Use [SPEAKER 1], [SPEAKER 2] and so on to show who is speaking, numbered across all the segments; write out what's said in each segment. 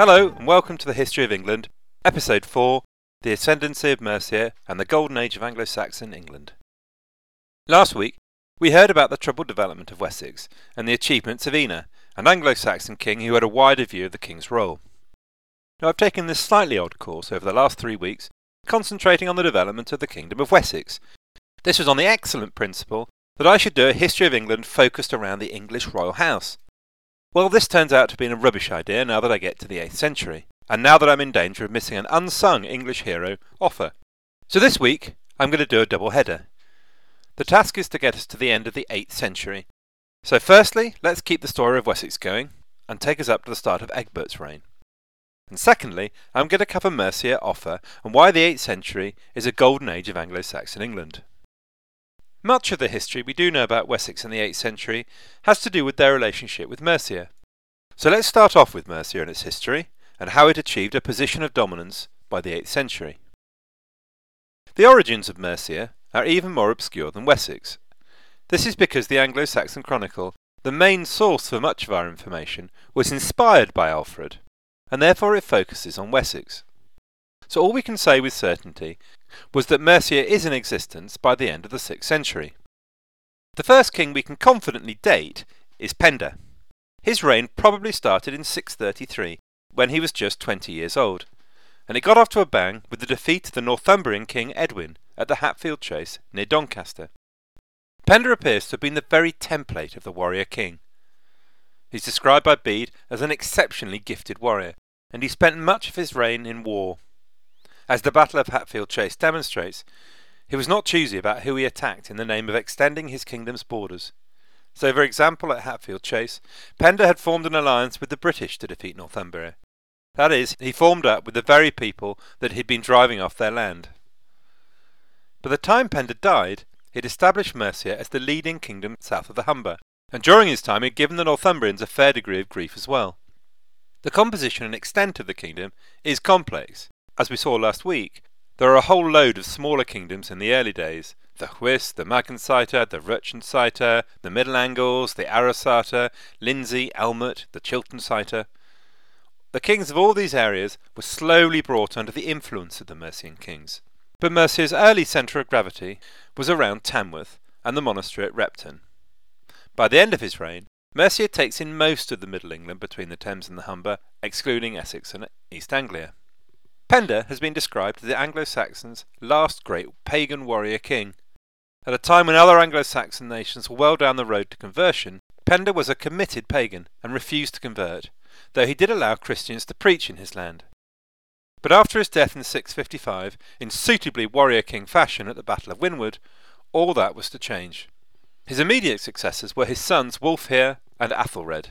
[SPEAKER 1] Hello, and welcome to the History of England, Episode 4 The Ascendancy of Mercia and the Golden Age of Anglo Saxon England. Last week, we heard about the troubled development of Wessex and the achievements of Ina, an Anglo Saxon king who had a wider view of the king's role. Now, I've taken this slightly odd course over the last three weeks, concentrating on the development of the Kingdom of Wessex. This was on the excellent principle that I should do a history of England focused around the English royal house. Well, this turns out to be a rubbish idea now that I get to the 8th century, and now that I'm in danger of missing an unsung English hero, Offa. So this week, I'm going to do a double header. The task is to get us to the end of the 8th century. So, firstly, let's keep the story of Wessex going and take us up to the start of Egbert's reign. And secondly, I'm going to cover Mercia, Offa, and why the 8th century is a golden age of Anglo Saxon England. Much of the history we do know about Wessex in the 8th century has to do with their relationship with Mercia. So let's start off with Mercia and its history, and how it achieved a position of dominance by the 8th century. The origins of Mercia are even more obscure than Wessex. This is because the Anglo Saxon Chronicle, the main source for much of our information, was inspired by Alfred, and therefore it focuses on Wessex. So all we can say with certainty was that Mercia is in existence by the end of the 6th century. The first king we can confidently date is Penda. His reign probably started in 633, when he was just 20 years old, and it got off to a bang with the defeat of the Northumbrian king Edwin at the Hatfield Chase near Doncaster. Penda appears to have been the very template of the warrior king. He's described by Bede as an exceptionally gifted warrior, and he spent much of his reign in war. As the Battle of Hatfield Chase demonstrates, he was not choosy about who he attacked in the name of extending his kingdom's borders. So, for example, at Hatfield Chase, Penda had formed an alliance with the British to defeat Northumbria. That is, he formed up with the very people that he'd been driving off their land. By the time Penda died, he had established Mercia as the leading kingdom south of the Humber, and during his time he had given the Northumbrians a fair degree of grief as well. The composition and extent of the kingdom is complex, as we saw last week, there are a whole load of smaller kingdoms in the early days. The Hwicce, the Magensæter, the Rurchensæter, the Middle Angles, the Arasata, Lindsey, Elmet, the Chilternseiter. The kings of all these areas were slowly brought under the influence of the Mercian kings. But Mercia's early centre of gravity was around Tamworth and the monastery at Repton. By the end of his reign, Mercia takes in most of the Middle England between the Thames and the Humber, excluding Essex and East Anglia. Penda has been described as the Anglo Saxons' last great pagan warrior king. At a time when other Anglo Saxon nations were well down the road to conversion, Penda was a committed pagan and refused to convert, though he did allow Christians to preach in his land. But after his death in 655, in suitably warrior king fashion at the Battle of Winwood, all that was to change. His immediate successors were his sons Wulfhere and Athelred,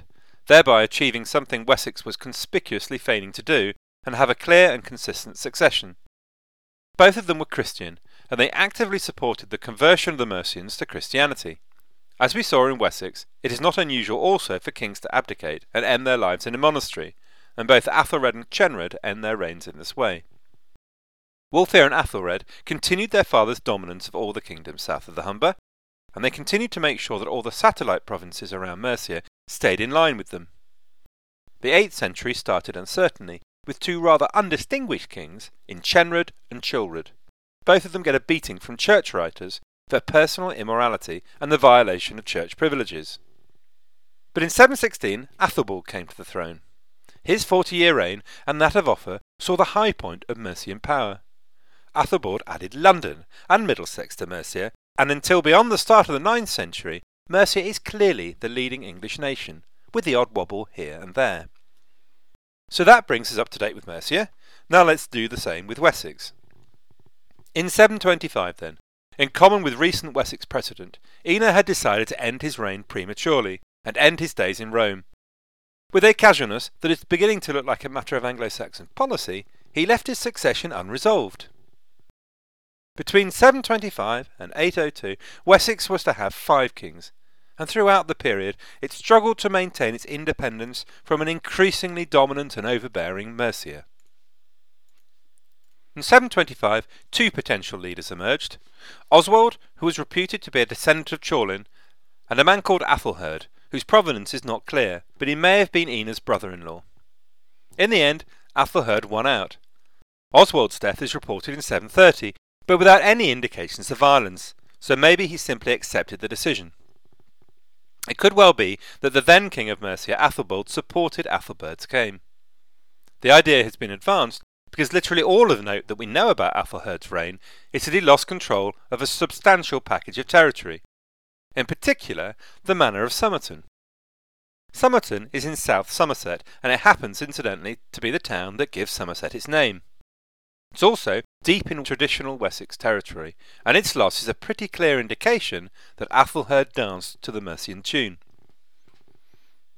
[SPEAKER 1] thereby achieving something Wessex was conspicuously failing to do and have a clear and consistent succession. Both of them were Christian, and they actively supported the conversion of the Mercians to Christianity. As we saw in Wessex, it is not unusual also for kings to abdicate and end their lives in a monastery, and both Athelred and Chenred end their reigns in this way. Wulfhere and Athelred continued their father's dominance of all the kingdoms south of the Humber, and they continued to make sure that all the satellite provinces around Mercia stayed in line with them. The 8th century started uncertainly, with two rather undistinguished kings in Chenred and Chilred. Both of them get a beating from church writers for personal immorality and the violation of church privileges. But in 716, Athelbald came to the throne. His forty year reign and that of Offa saw the high point of Mercian power. Athelbald added London and Middlesex to Mercia, and until beyond the start of the ninth century, Mercia is clearly the leading English nation, with the odd wobble here and there. So that brings us up to date with Mercia. Now let's do the same with Wessex. In 725 then, in common with recent Wessex precedent, Ina had decided to end his reign prematurely and end his days in Rome. With a casualness that is beginning to look like a matter of Anglo-Saxon policy, he left his succession unresolved. Between 725 and 802, Wessex was to have five kings, and throughout the period it struggled to maintain its independence from an increasingly dominant and overbearing Mercia. In 725, two potential leaders emerged Oswald, who was reputed to be a descendant of Ceawlin, and a man called Athelherd, whose provenance is not clear, but he may have been Ina's brother in law. In the end, Athelherd won out. Oswald's death is reported in 730, but without any indications of violence, so maybe he simply accepted the decision. It could well be that the then King of Mercia, Athelbald, supported Athelherd's claim. The idea has been advanced because literally all of the note that we know about Athelherd's reign is that he lost control of a substantial package of territory, in particular the manor of Somerton. Somerton is in South Somerset, and it happens, incidentally, to be the town that gives Somerset its name. It's also deep in traditional Wessex territory, and its loss is a pretty clear indication that Athelherd danced to the Mercian tune.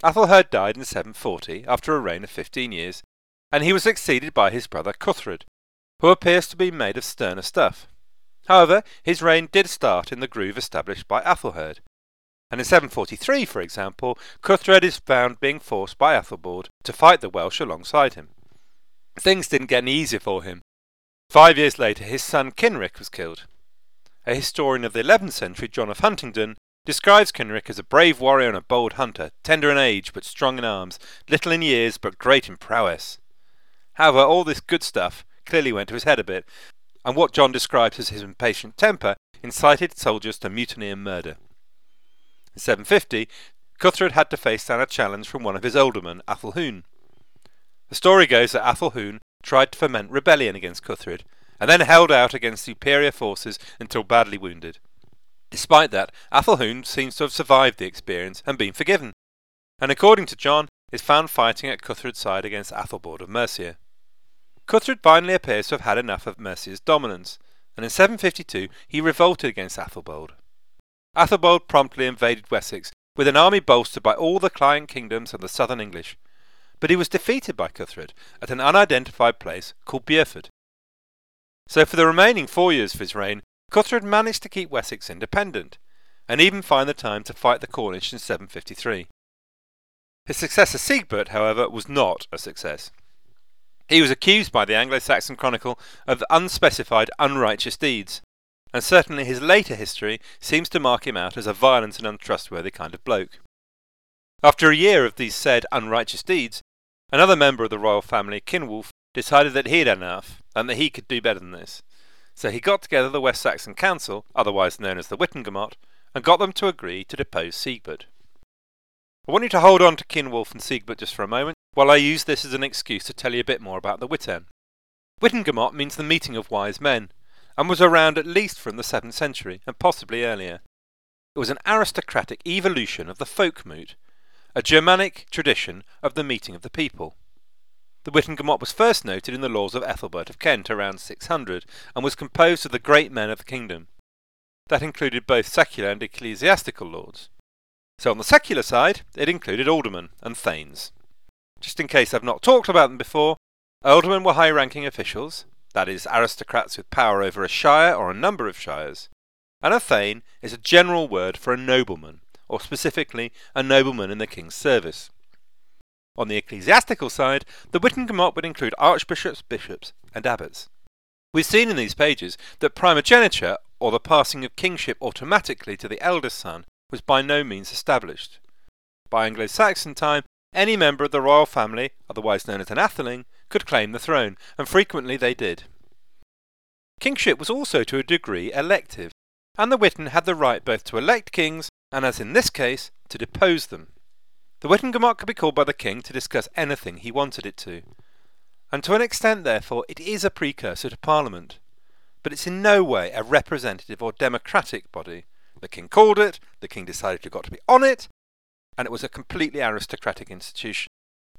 [SPEAKER 1] Athelherd died in 740 after a reign of 15 years, and he was succeeded by his brother Cuthred, who appears to be made of sterner stuff. However, his reign did start in the groove established by Athelherd, and in 743, for example, Cuthred is found being forced by Athelbald to fight the Welsh alongside him. Things didn't get any easier for him. Five years later, his son Kinric was killed. A historian of the 11th century, John of Huntingdon, describes Kinric as a brave warrior and a bold hunter, tender in age but strong in arms, little in years but great in prowess. However, all this good stuff clearly went to his head a bit, and what John describes as his impatient temper incited soldiers to mutiny and murder. In 750, Cuthred had to face down a challenge from one of his aldermen, Athelhune. The story goes that Athelhune tried to foment rebellion against Cuthred, and then held out against superior forces until badly wounded. Despite that, Athelhune seems to have survived the experience and been forgiven, and according to John, is found fighting at Cuthred's side against Athelbald of Mercia. Cuthred finally appears to have had enough of Mercia's dominance, and in 752 he revolted against Athelbald. Athelbald promptly invaded Wessex, with an army bolstered by all the client kingdoms of the southern English, but he was defeated by Cuthred at an unidentified place called Bureford. So for the remaining four years of his reign, Cuthred managed to keep Wessex independent, and even find the time to fight the Cornish in 753. His successor Siegbert, however, was not a success. He was accused by the Anglo Saxon Chronicle of unspecified unrighteous deeds, and certainly his later history seems to mark him out as a violent and untrustworthy kind of bloke. After a year of these said unrighteous deeds, another member of the royal family, Kinwulf, decided that he'd had enough and that he could do better than this. So he got together the West Saxon Council, otherwise known as the Witenagemot, and got them to agree to depose Siegbert. I want you to hold on to Kinwulf and Siegbert just for a moment, while I use this as an excuse to tell you a bit more about the Witan. Witenagemot means the meeting of wise men, and was around at least from the 7th century, and possibly earlier. It was an aristocratic evolution of the folkmoot, a Germanic tradition of the meeting of the people. The Witenagemot was first noted in the laws of Ethelbert of Kent around 600, and was composed of the great men of the kingdom. That included both secular and ecclesiastical lords. So on the secular side, it included aldermen and thanes. Just in case I've not talked about them before, aldermen were high-ranking officials, that is, aristocrats with power over a shire or a number of shires, and a thane is a general word for a nobleman, or specifically a nobleman in the king's service. On the ecclesiastical side, the Witenagemot would include archbishops, bishops, and abbots. We've seen in these pages that primogeniture, or the passing of kingship automatically to the eldest son, was by no means established. By Anglo Saxon time, any member of the royal family, otherwise known as an atheling, could claim the throne, and frequently they did. Kingship was also to a degree elective, and the Witan had the right both to elect kings and, as in this case, to depose them. The Witenagemot could be called by the king to discuss anything he wanted it to, and to an extent, therefore, it is a precursor to Parliament. But it's in no way a representative or democratic body, the king called it, the king decided you got to be on it, and it was a completely aristocratic institution.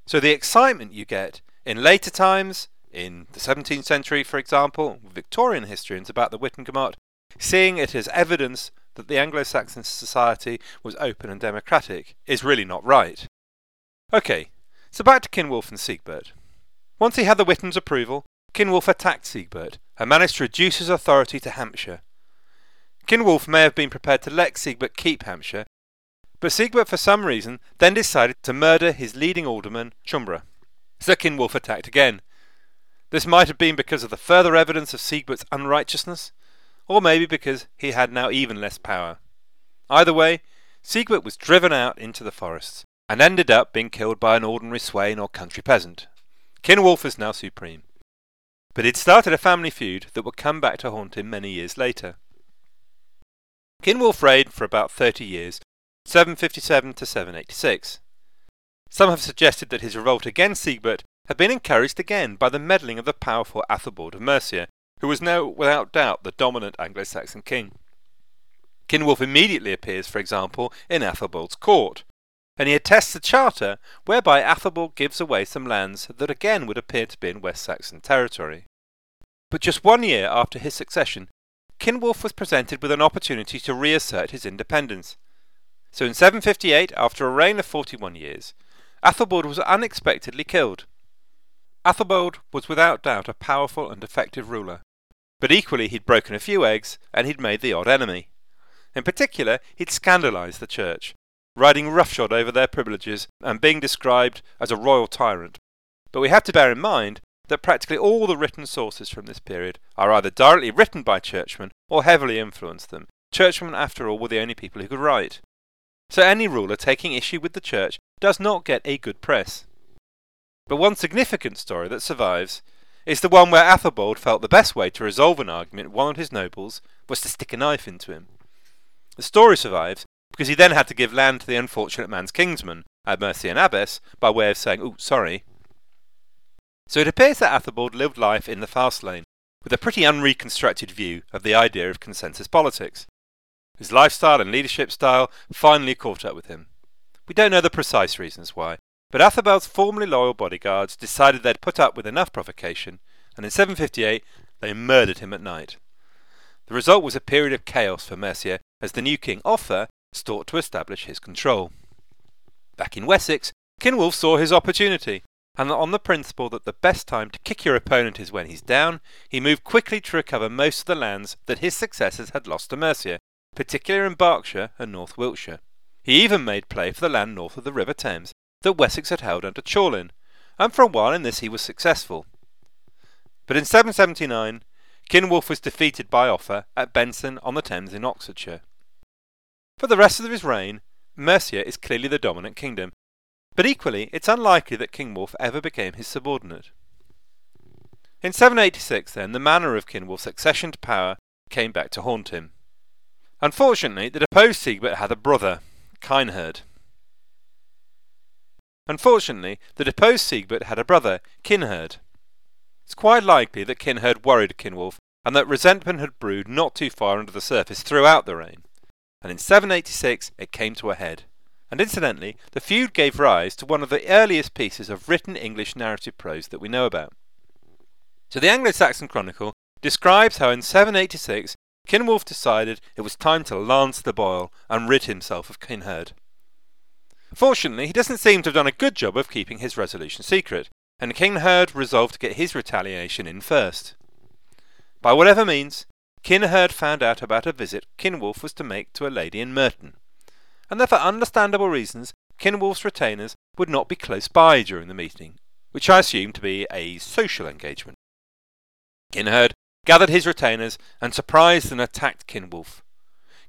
[SPEAKER 1] So the excitement you get in later times, in the 17th century, for example, Victorian historians about the Witenagemot, seeing it as evidence that the Anglo Saxon society was open and democratic, is really not right. Okay, so back to Kinwulf and Siegbert. Once he had the Witan's approval, Kinwulf attacked Siegbert and managed to reduce his authority to Hampshire, Kinwulf may have been prepared to let Siegbert keep Hampshire, but Siegbert for some reason then decided to murder his leading alderman, Chumbra. So Kinwulf attacked again. This might have been because of the further evidence of Siegbert's unrighteousness, or maybe because he had now even less power. Either way, Siegbert was driven out into the forests, and ended up being killed by an ordinary swain or country peasant. Kinwulf is now supreme. But he'd started a family feud that would come back to haunt him many years later. Kinwulf reigned for about 30 years, 757 to 786. Some have suggested that his revolt against Siegbert had been encouraged again by the meddling of the powerful Athelbald of Mercia, who was now without doubt the dominant Anglo-Saxon king. Kinwulf immediately appears, for example, in Athelbald's court, and he attests a charter whereby Athelbald gives away some lands that again would appear to be in West Saxon territory. But just one year after his succession, Kinwulf was presented with an opportunity to reassert his independence. So in 758, after a reign of 41 years, Athelbald was unexpectedly killed. Athelbald was without doubt a powerful and effective ruler, but equally he'd broken a few eggs and he'd made the odd enemy. In particular, he'd scandalised the church, riding roughshod over their privileges and being described as a royal tyrant. But we have to bear in mind that practically all the written sources from this period are either directly written by churchmen or heavily influenced them. Churchmen, after all, were the only people who could write. So any ruler taking issue with the church does not get a good press. But one significant story that survives is the one where Athelbald felt the best way to resolve an argument with one of his nobles was to stick a knife into him. The story survives because he then had to give land to the unfortunate man's kinsman, at Mercian Abbess, by way of saying, oh, sorry. So it appears that Athelbald lived life in the fast lane, with a pretty unreconstructed view of the idea of consensus politics. His lifestyle and leadership style finally caught up with him. We don't know the precise reasons why, but Athelbald's formerly loyal bodyguards decided they'd put up with enough provocation, and in 758 they murdered him at night. The result was a period of chaos for Mercia as the new king Offa sought to establish his control. Back in Wessex, Kinwulf saw his opportunity, and on the principle that the best time to kick your opponent is when he's down, he moved quickly to recover most of the lands that his successors had lost to Mercia, particularly in Berkshire and North Wiltshire. He even made play for the land north of the River Thames that Wessex had held under Ceawlin, and for a while in this he was successful. But in 779, Kinwulf was defeated by Offa at Benson on the Thames in Oxfordshire. For the rest of his reign, Mercia is clearly the dominant kingdom, but equally it's unlikely that Kinwulf ever became his subordinate. In 786, then, the manner of Kinwulf's accession to power came back to haunt him. Unfortunately, the deposed Siegbert had a brother, Kinherd. Unfortunately, the deposed Siegbert had a brother, Kinherd. It's quite likely that Kinherd worried Kinwulf, and that resentment had brewed not too far under the surface throughout the reign and in 786 it came to a head. And incidentally, the feud gave rise to one of the earliest pieces of written English narrative prose that we know about. So the Anglo Saxon Chronicle describes how in 786 Kinwulf decided it was time to lance the boil and rid himself of Kinherd. Fortunately, he doesn't seem to have done a good job of keeping his resolution secret, and King Kinherd resolved to get his retaliation in first. By whatever means, Kinherd found out about a visit Kinwulf was to make to a lady in Merton, and that for understandable reasons Kinwulf's retainers would not be close by during the meeting, which I assume to be a social engagement. Kinherd gathered his retainers and surprised and attacked Kinwulf.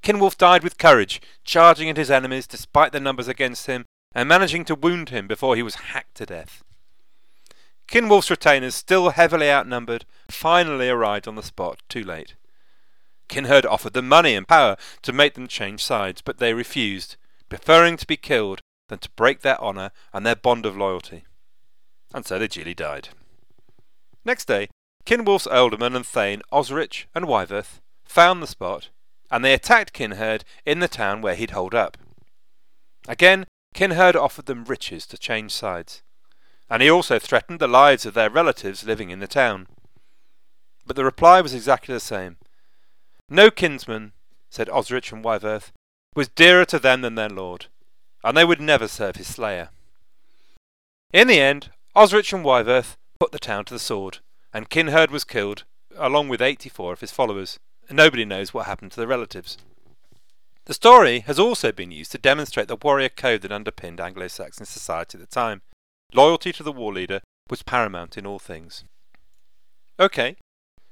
[SPEAKER 1] Kinwulf died with courage, charging at his enemies despite their numbers against him, and managing to wound him before he was hacked to death. Kinwulf's retainers, still heavily outnumbered, finally arrived on the spot too late. Kinherd offered them money and power to make them change sides, but they refused, preferring to be killed than to break their honour and their bond of loyalty. And so they duly died. Next day, Kinwulf's ealdorman and thane Osric and Wyverth found the spot, and they attacked Kinherd in the town where he'd holed up. Again, Kinherd offered them riches to change sides, and he also threatened the lives of their relatives living in the town. But the reply was exactly the same. No kinsman, said Osric and Wyverth, was dearer to them than their lord, and they would never serve his slayer. In the end, Osric and Wyverth put the town to the sword, and Kinherd was killed, along with eighty-four of his followers, and nobody knows what happened to their relatives. The story has also been used to demonstrate the warrior code that underpinned Anglo-Saxon society at the time. Loyalty to the war leader was paramount in all things. Okay,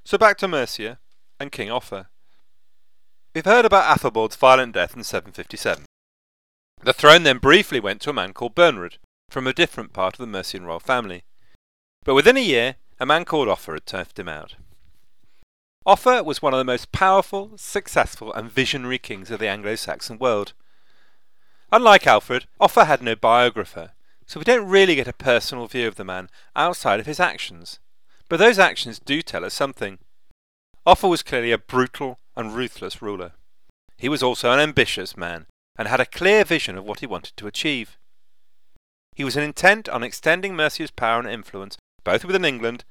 [SPEAKER 1] so back to Mercia and King Offa. We've heard about Athelbald's violent death in 757. The throne then briefly went to a man called Bernard, from a different part of the Mercian royal family. But within a year, a man called Offa had turfed him out. Offa was one of the most powerful, successful, and visionary kings of the Anglo Saxon world. Unlike Alfred, Offa had no biographer, so we don't really get a personal view of the man outside of his actions. But those actions do tell us something. Offa was clearly a brutal and ruthless ruler. He was also an ambitious man and had a clear vision of what he wanted to achieve. He was intent on extending Mercia's power and influence both within England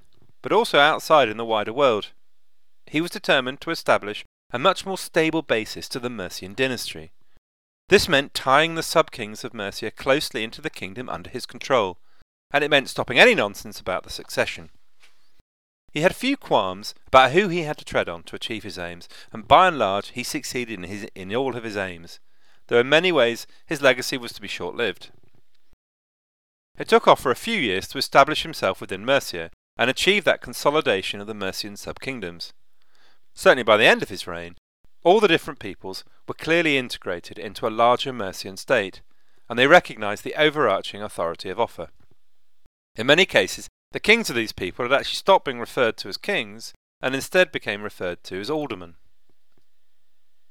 [SPEAKER 1] but also outside in the wider world. He was determined to establish a much more stable basis to the Mercian dynasty. This meant tying the sub-kings of Mercia closely into the kingdom under his control, and it meant stopping any nonsense about the succession. He had few qualms about who he had to tread on to achieve his aims, and by and large he succeeded in, his, in all of his aims, though in many ways his legacy was to be short-lived. It took Offa a few years to establish himself within Mercia and achieve that consolidation of the Mercian sub-kingdoms. Certainly by the end of his reign, all the different peoples were clearly integrated into a larger Mercian state, and they recognized the overarching authority of Offa. In many cases, the kings of these people had actually stopped being referred to as kings and instead became referred to as aldermen.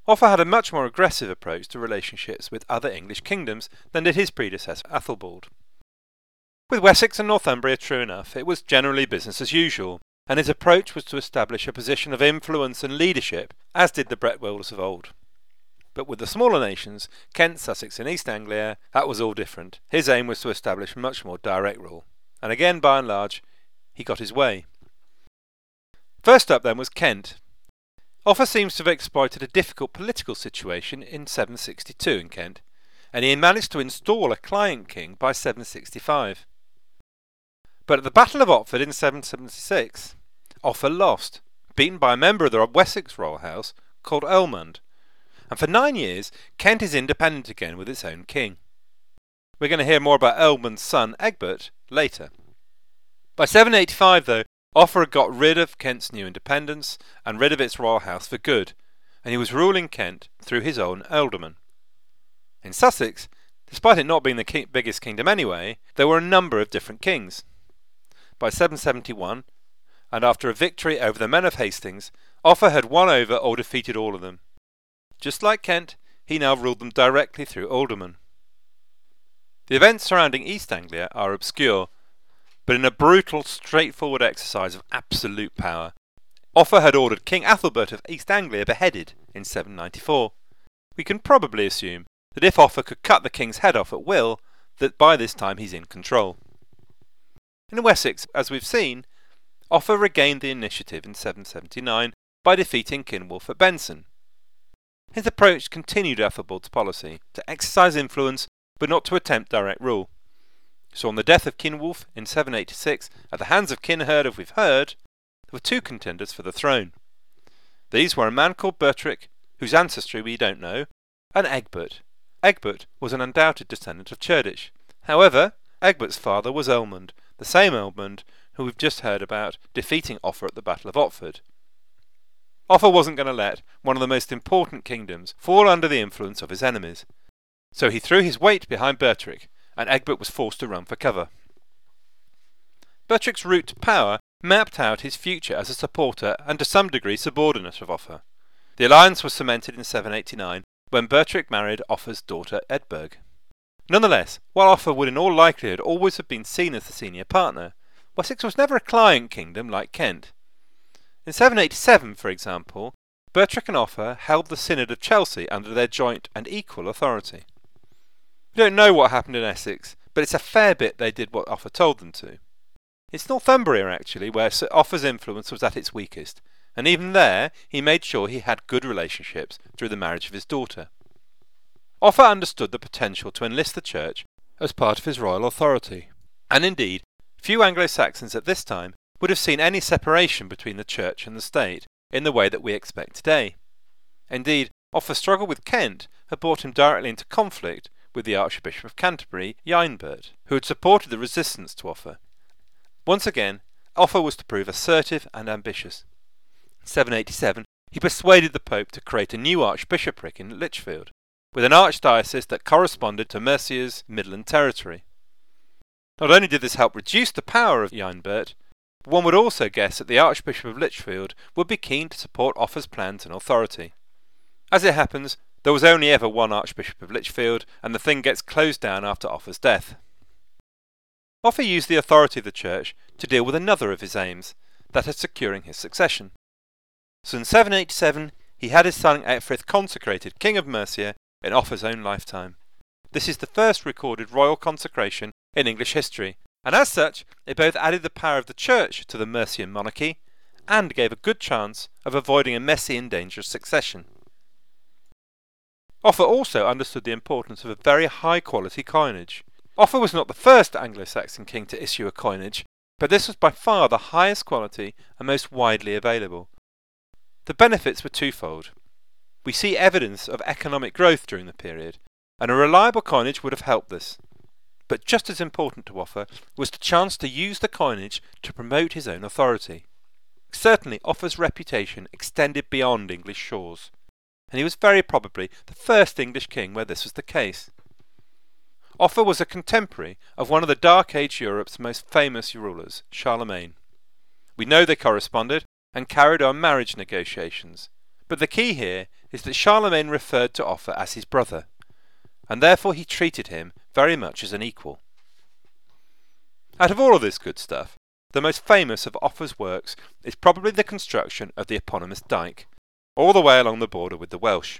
[SPEAKER 1] Offa had a much more aggressive approach to relationships with other English kingdoms than did his predecessor Athelbald. With Wessex and Northumbria, true enough, it was generally business as usual, and his approach was to establish a position of influence and leadership, as did the Bretwalders of old. But with the smaller nations, Kent, Sussex, and East Anglia, that was all different. His aim was to establish much more direct rule. And again, by and large, he got his way. First up then was Kent. Offa seems to have exploited a difficult political situation in 762 in Kent, and he managed to install a client king by 765. But at the Battle of Otford in 776, Offa lost, beaten by a member of the Wessex royal house called Ealhmund, and for nine years Kent is independent again with its own king. We're going to hear more about Ealhmund's son Egbert later. By 785, though, Offa had got rid of Kent's new independence and rid of its royal house for good, and he was ruling Kent through his own ealdormen. In Sussex, despite it not being the king- biggest kingdom anyway, there were a number of different kings. By 771, and after a victory over the men of Hastings, Offa had won over or defeated all of them. Just like Kent, he now ruled them directly through aldermen. The events surrounding East Anglia are obscure, but in a brutal, straightforward exercise of absolute power, Offa had ordered King Athelbert of East Anglia beheaded in 794. We can probably assume that if Offa could cut the king's head off at will, that by this time he's in control. In Wessex, as we've seen, Offa regained the initiative in 779 by defeating Kinwulf at Benson, his approach continued Ethelbald's policy to exercise influence but not to attempt direct rule. So on the death of Kinwulf in 786 at the hands of Kinherd of We've Heard, there were two contenders for the throne. These were a man called Bertric, whose ancestry we don't know, and Egbert. Egbert was an undoubted descendant of Cerdic. However, Egbert's father was Ealhmund, the same Ealhmund who we've just heard about defeating Offa at the Battle of Otford. Offa wasn't going to let one of the most important kingdoms fall under the influence of his enemies. So he threw his weight behind Bertric, and Egbert was forced to run for cover. Bertric's route to power mapped out his future as a supporter and to some degree subordinate of Offa. The alliance was cemented in 789 when Bertric married Offa's daughter Eadburh. Nonetheless, while Offa would in all likelihood always have been seen as the senior partner, Wessex was never a client kingdom like Kent. In 787, for example, Bertric and Offa held the Synod of Chelsea under their joint and equal authority. We don't know what happened in Essex, but it's a fair bit they did what Offa told them to. It's Northumbria, actually, where Sir Offa's influence was at its weakest, and even there he made sure he had good relationships through the marriage of his daughter. Offa understood the potential to enlist the church as part of his royal authority, and indeed, few Anglo Saxons at this time would have seen any separation between the church and the state in the way that we expect today. Indeed, Offa's struggle with Kent had brought him directly into conflict with the Archbishop of Canterbury, Eanbert, who had supported the resistance to Offa. Once again, Offa was to prove assertive and ambitious. In 787, he persuaded the Pope to create a new archbishopric in Lichfield, with an archdiocese that corresponded to Mercia's Midland territory. Not only did this help reduce the power of Eanbert, but one would also guess that the Archbishop of Lichfield would be keen to support Offa's plans and authority. As it happens, there was only ever one Archbishop of Lichfield, and the thing gets closed down after Offa's death. Offa used the authority of the church to deal with another of his aims, that of securing his succession. So in 787 he had his son Ecgfrith consecrated King of Mercia in Offa's own lifetime. This is the first recorded royal consecration in English history, and as such it both added the power of the church to the Mercian monarchy and gave a good chance of avoiding a messy and dangerous succession. Offa also understood the importance of a very high quality coinage. Offa was not the first Anglo-Saxon king to issue a coinage, but this was by far the highest quality and most widely available. The benefits were twofold. We see evidence of economic growth during the period, and a reliable coinage would have helped this. But just as important to Offa was the chance to use the coinage to promote his own authority. Certainly Offa's reputation extended beyond English shores, and he was very probably the first English king where this was the case. Offa was a contemporary of one of the Dark Age Europe's most famous rulers, Charlemagne. We know they corresponded and carried on marriage negotiations, but the key here is that Charlemagne referred to Offa as his brother, and therefore he treated him very much as an equal. Out of all of this good stuff, the most famous of Offa's works is probably the construction of the eponymous dyke, all the way along the border with the Welsh.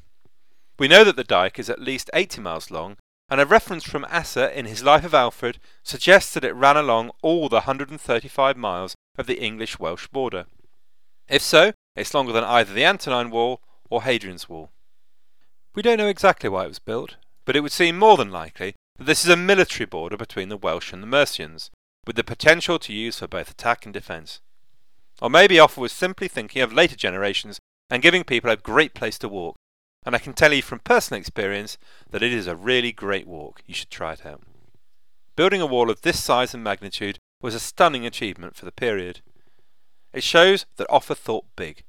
[SPEAKER 1] We know that the dyke is at least 80 miles long and a reference from Asser in his Life of Alfred suggests that it ran along all the 135 miles of the English Welsh border. If so, it's longer than either the Antonine Wall or Hadrian's Wall. We don't know exactly why it was built, but it would seem more than likely that this is a military border between the Welsh and the Mercians, with the potential to use for both attack and defence. Or maybe Offa was simply thinking of later generations and giving people a great place to walk, and I can tell you from personal experience that it is a really great walk. You should try it out. Building a wall of this size and magnitude was a stunning achievement for the period. It shows that Offa thought big.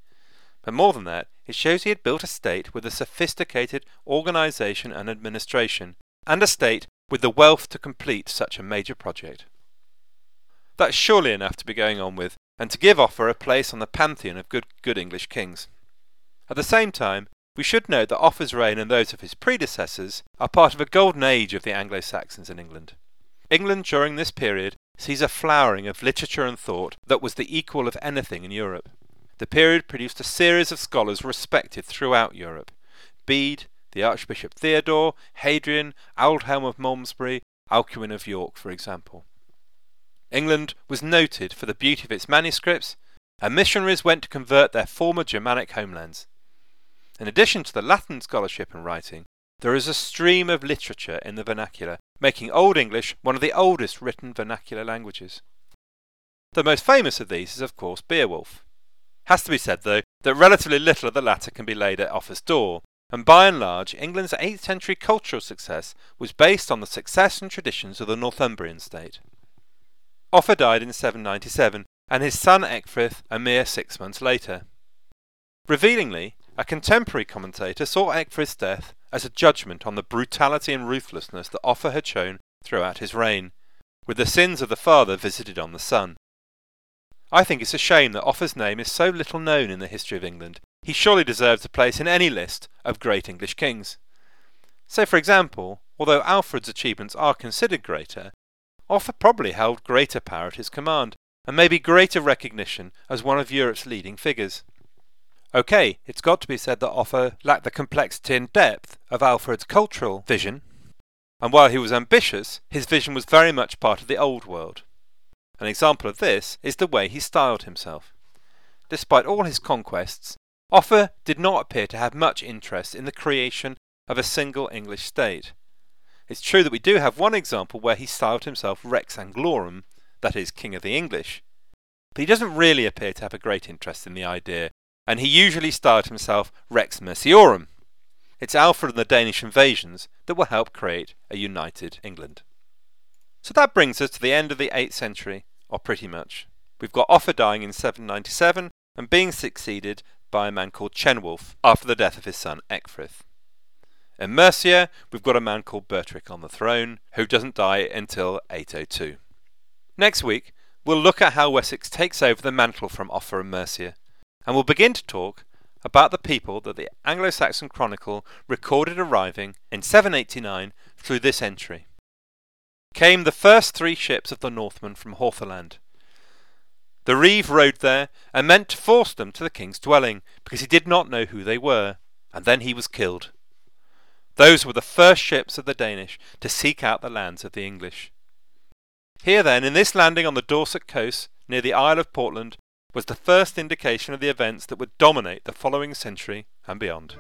[SPEAKER 1] But more than that, it shows he had built a state with a sophisticated organisation and administration, and a state with the wealth to complete such a major project. That's surely enough to be going on with, and to give Offa a place on the pantheon of good, good English kings. At the same time, we should note that Offa's reign and those of his predecessors are part of a golden age of the Anglo Saxons in England. England during this period sees a flowering of literature and thought that was the equal of anything in Europe. The period produced a series of scholars respected throughout Europe Bede, the Archbishop Theodore, Hadrian, Aldhelm of Malmesbury, Alcuin of York, for example. England was noted for the beauty of its manuscripts, and missionaries went to convert their former Germanic homelands. In addition to the Latin scholarship and writing, there is a stream of literature in the vernacular, making Old English one of the oldest written vernacular languages. The most famous of these is, of course, Beowulf. Has to be said, though, that relatively little of the latter can be laid at Offa's door, and by and large, England's 8th century cultural success was based on the success and traditions of the Northumbrian state. Offa died in 797, and his son Ecgfrith a mere six months later. Revealingly, a contemporary commentator saw Ecgfrith's death as a judgment on the brutality and ruthlessness that Offa had shown throughout his reign, with the sins of the father visited on the son. I think it's a shame that Offa's name is so little known in the history of England. He surely deserves a place in any list of great English kings. So, for example, although Alfred's achievements are considered greater, Offa probably held greater power at his command, and maybe greater recognition as one of Europe's leading figures. Okay, it's got to be said that Offa lacked the complexity and depth of Alfred's cultural vision, and while he was ambitious, his vision was very much part of the old world. An example of this is the way he styled himself. Despite all his conquests, Offa did not appear to have much interest in the creation of a single English state. It's true that we do have one example where he styled himself Rex Anglorum, that is, King of the English, but he doesn't really appear to have a great interest in the idea and he usually styled himself Rex Merciorum. It's Alfred and the Danish invasions that will help create a united England. So that brings us to the end of the 8th century, or pretty much. We've got Offa dying in 797 and being succeeded by a man called Cenwulf after the death of his son Ecgfrith. In Mercia, we've got a man called Bertric on the throne, who doesn't die until 802. Next week, we'll look at how Wessex takes over the mantle from Offa and Mercia, and we'll begin to talk about the people that the Anglo Saxon Chronicle recorded arriving in 789 through this entry. Came the first three ships of the Northmen from Hawtherland. The reeve rode there and meant to force them to the king's dwelling, because he did not know who they were, and then he was killed. Those were the first ships of the Danish to seek out the lands of the English. Here then, in this landing on the Dorset coast, near the Isle of Portland, was the first indication of the events that would dominate the following century and beyond.